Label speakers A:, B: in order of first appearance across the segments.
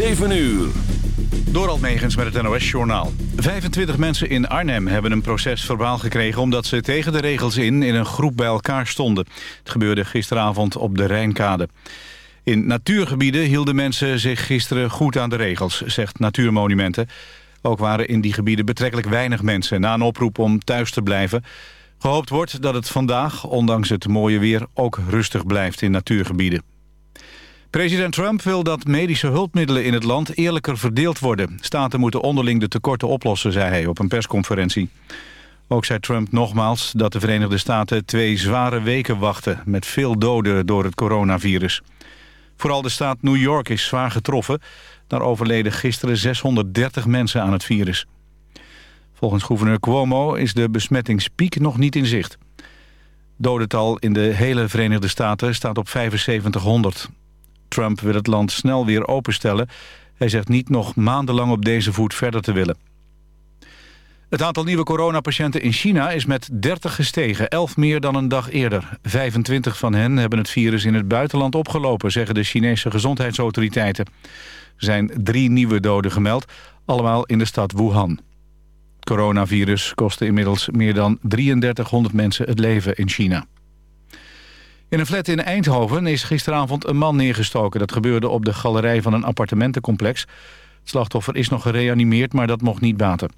A: 7 uur.
B: Door Almegens met het NOS-journaal. 25 mensen in Arnhem hebben een proces verbaal gekregen... omdat ze tegen de regels in in een groep bij elkaar stonden. Het gebeurde gisteravond op de Rijnkade. In natuurgebieden hielden mensen zich gisteren goed aan de regels... zegt Natuurmonumenten. Ook waren in die gebieden betrekkelijk weinig mensen... na een oproep om thuis te blijven. Gehoopt wordt dat het vandaag, ondanks het mooie weer... ook rustig blijft in natuurgebieden. President Trump wil dat medische hulpmiddelen in het land eerlijker verdeeld worden. Staten moeten onderling de tekorten oplossen, zei hij op een persconferentie. Ook zei Trump nogmaals dat de Verenigde Staten twee zware weken wachten... met veel doden door het coronavirus. Vooral de staat New York is zwaar getroffen. Daar overleden gisteren 630 mensen aan het virus. Volgens gouverneur Cuomo is de besmettingspiek nog niet in zicht. Dodental in de hele Verenigde Staten staat op 7500. Trump wil het land snel weer openstellen. Hij zegt niet nog maandenlang op deze voet verder te willen. Het aantal nieuwe coronapatiënten in China is met 30 gestegen, 11 meer dan een dag eerder. 25 van hen hebben het virus in het buitenland opgelopen, zeggen de Chinese gezondheidsautoriteiten. Er zijn drie nieuwe doden gemeld, allemaal in de stad Wuhan. Het coronavirus kostte inmiddels meer dan 3300 mensen het leven in China. In een flat in Eindhoven is gisteravond een man neergestoken. Dat gebeurde op de galerij van een appartementencomplex. Het slachtoffer is nog gereanimeerd, maar dat mocht niet baten.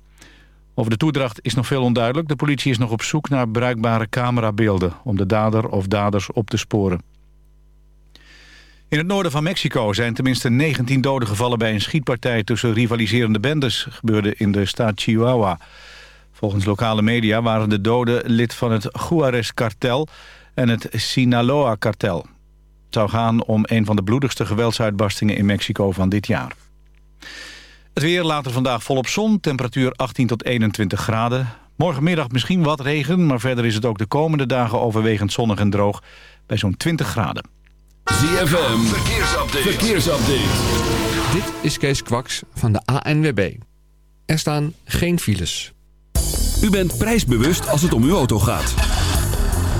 B: Over de toedracht is nog veel onduidelijk. De politie is nog op zoek naar bruikbare camerabeelden... om de dader of daders op te sporen. In het noorden van Mexico zijn tenminste 19 doden gevallen... bij een schietpartij tussen rivaliserende bendes. gebeurde in de staat Chihuahua. Volgens lokale media waren de doden lid van het Juarez-kartel en het Sinaloa-kartel. Het zou gaan om een van de bloedigste geweldsuitbarstingen in Mexico van dit jaar. Het weer later vandaag volop zon, temperatuur 18 tot 21 graden. Morgenmiddag misschien wat regen, maar verder is het ook de komende dagen overwegend zonnig en droog bij zo'n 20 graden.
A: ZFM, verkeersupdate. verkeersupdate.
C: Dit is Kees Kwaks van de ANWB. Er staan geen files.
A: U bent prijsbewust als het om uw auto gaat.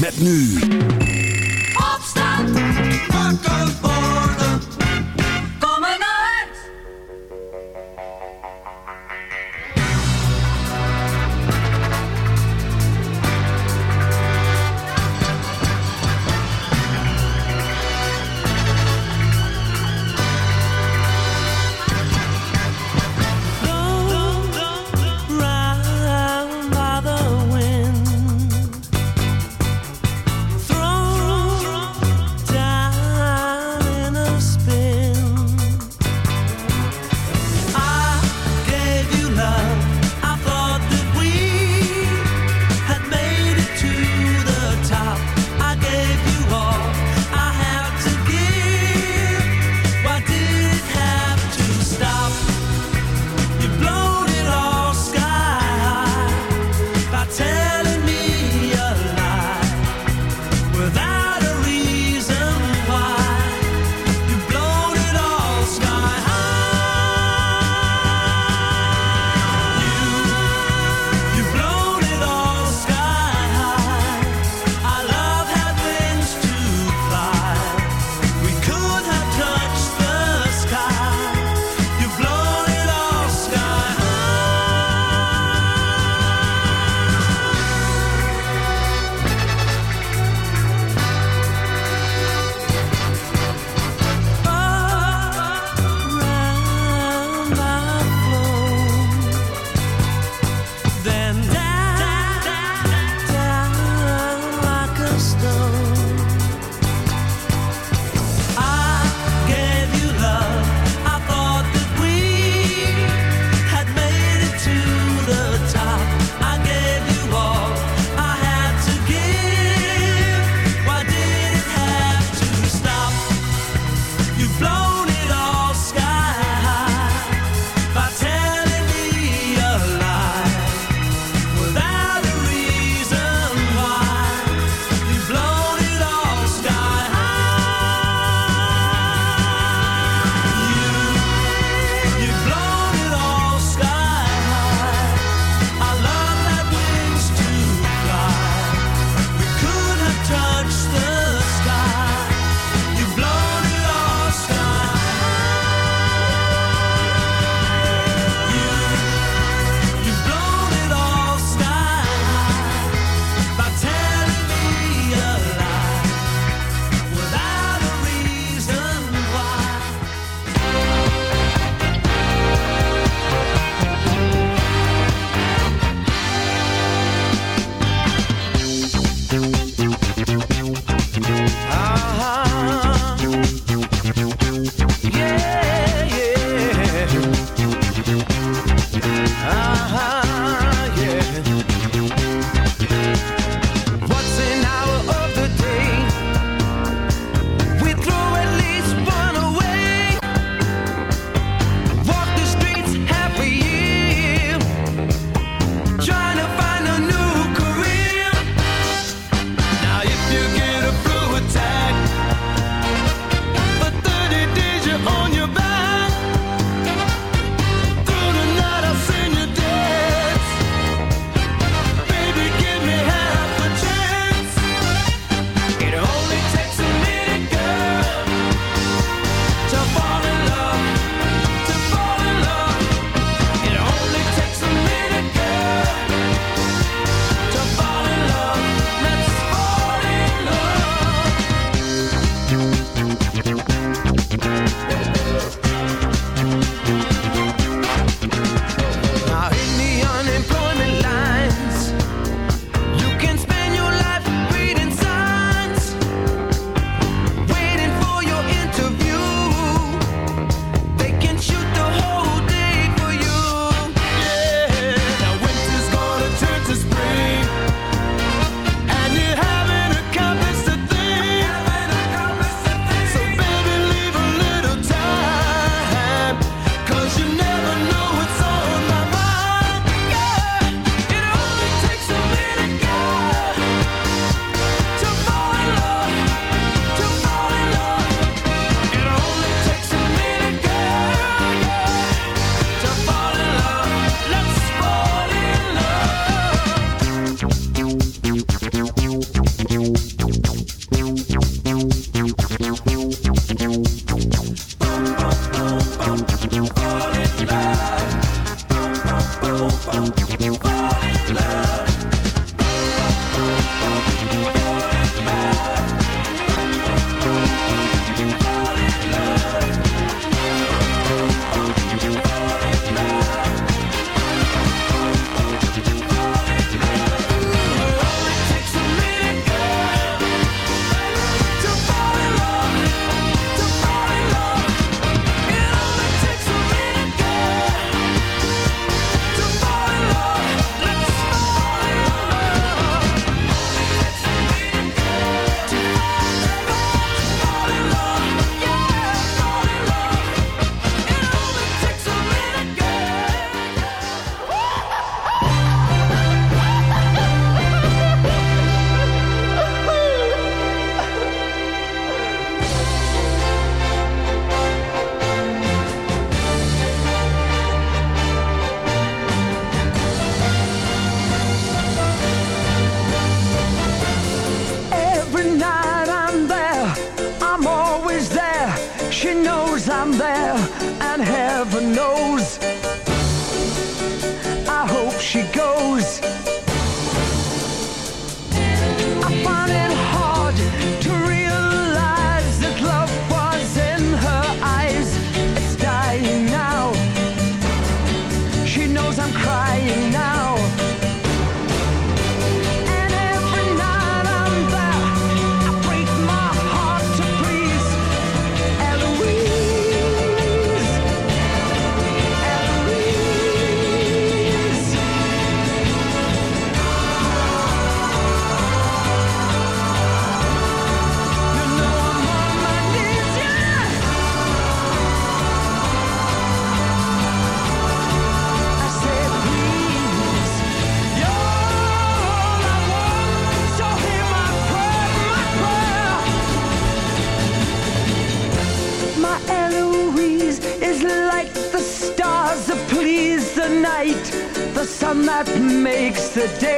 A: Met nu
D: today.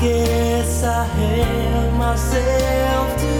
D: Guess I have myself to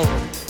E: Russell.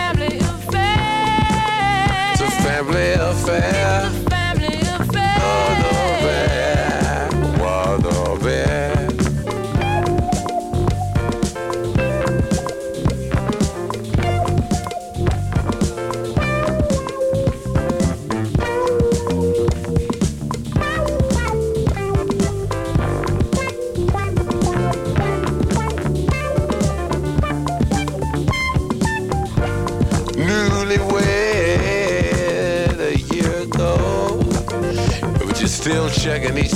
D: Family affair.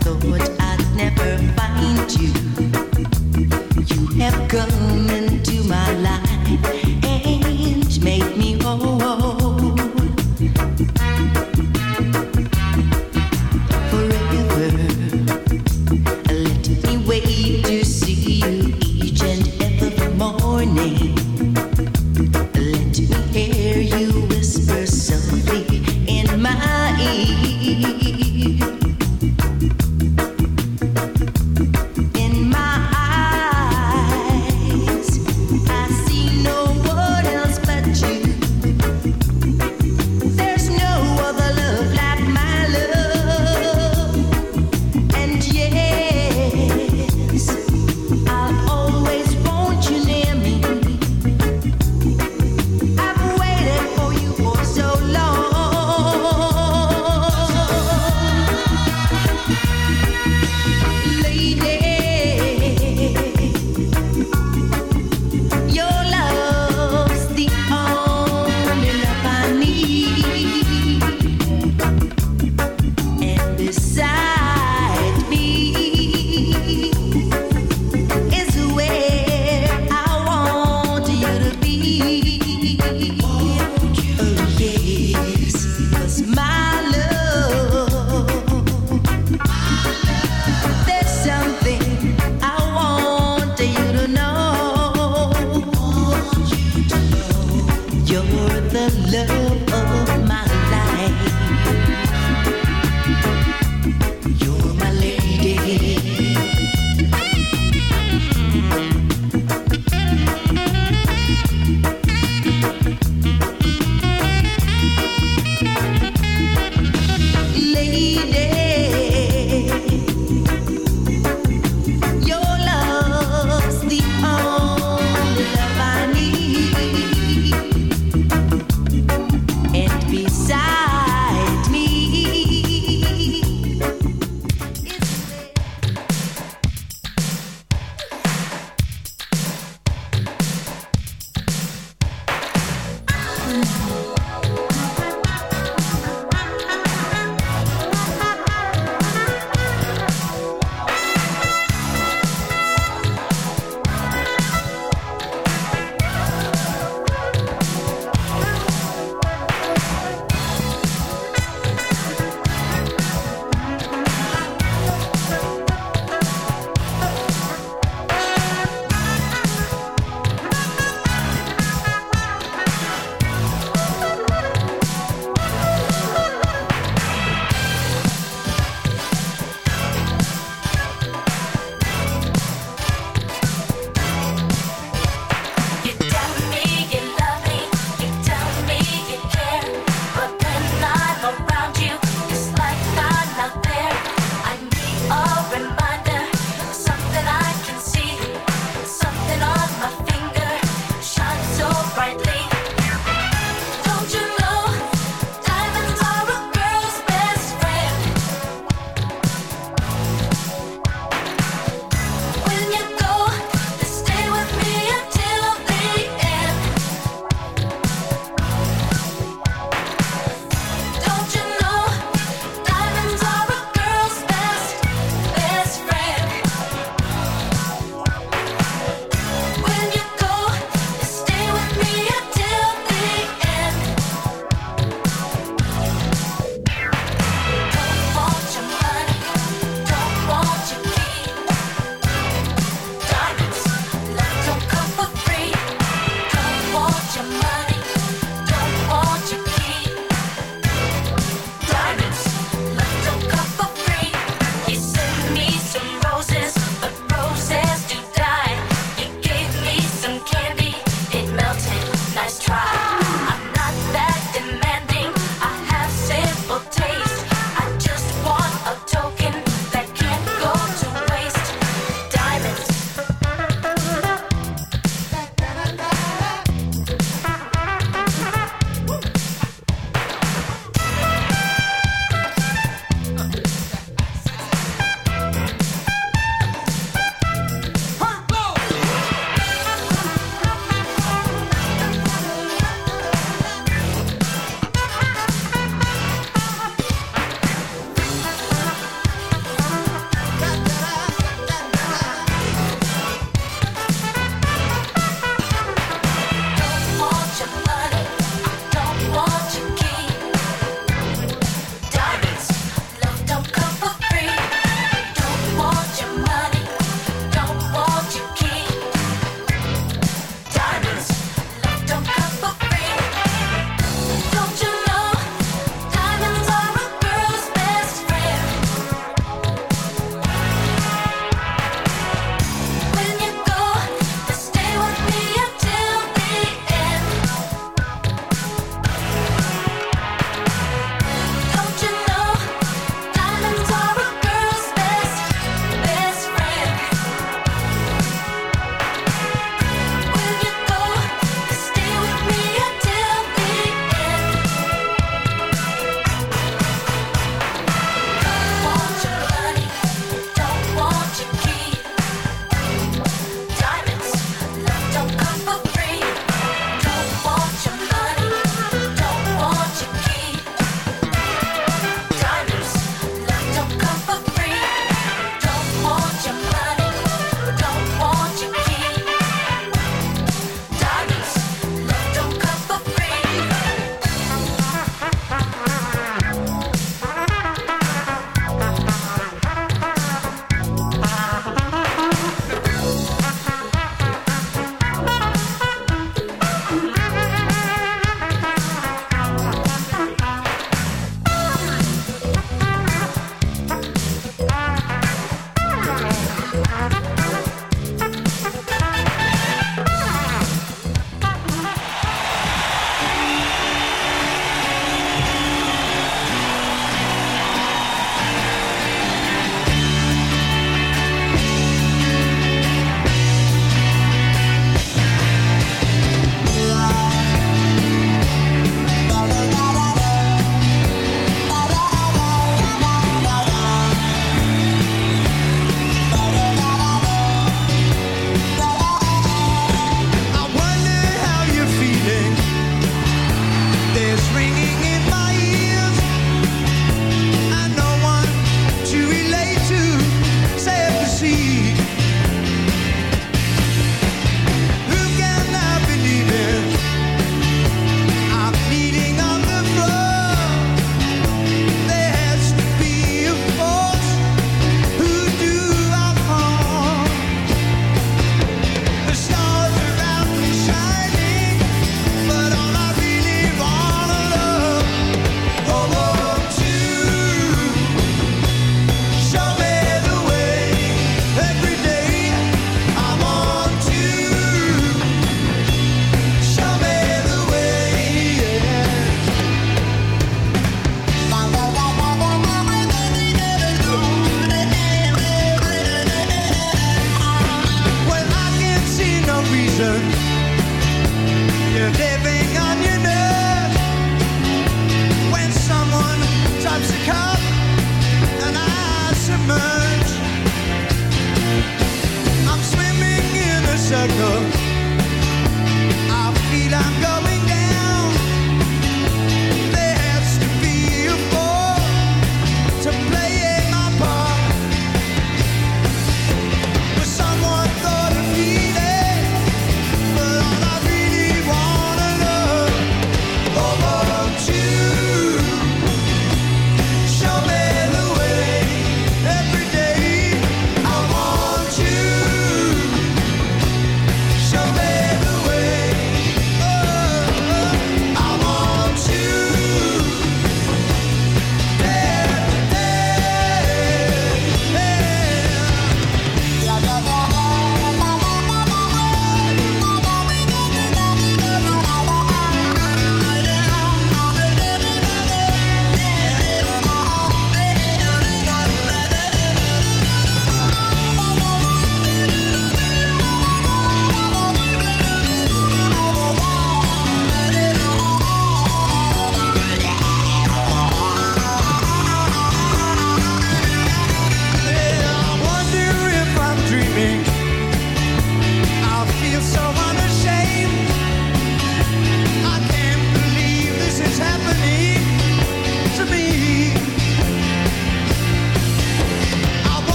F: thought I'd never find you. You have gone and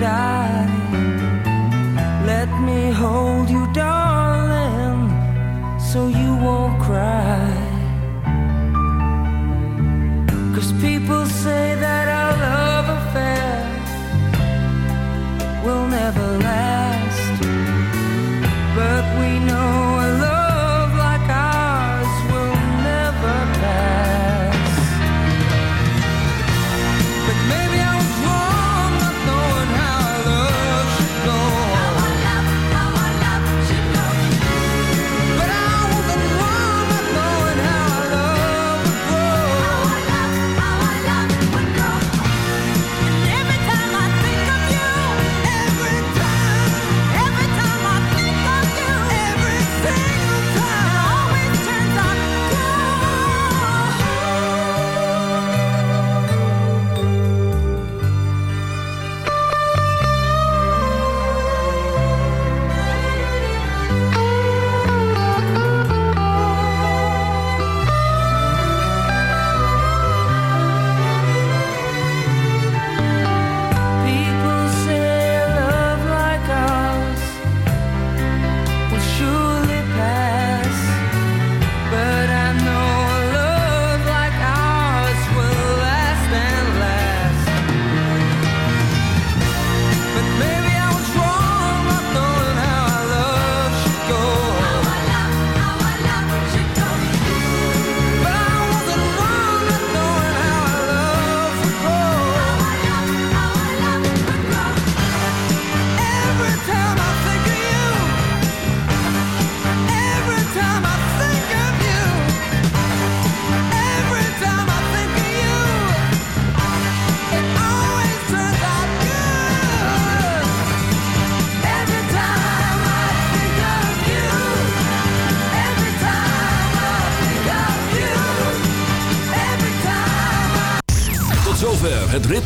D: die.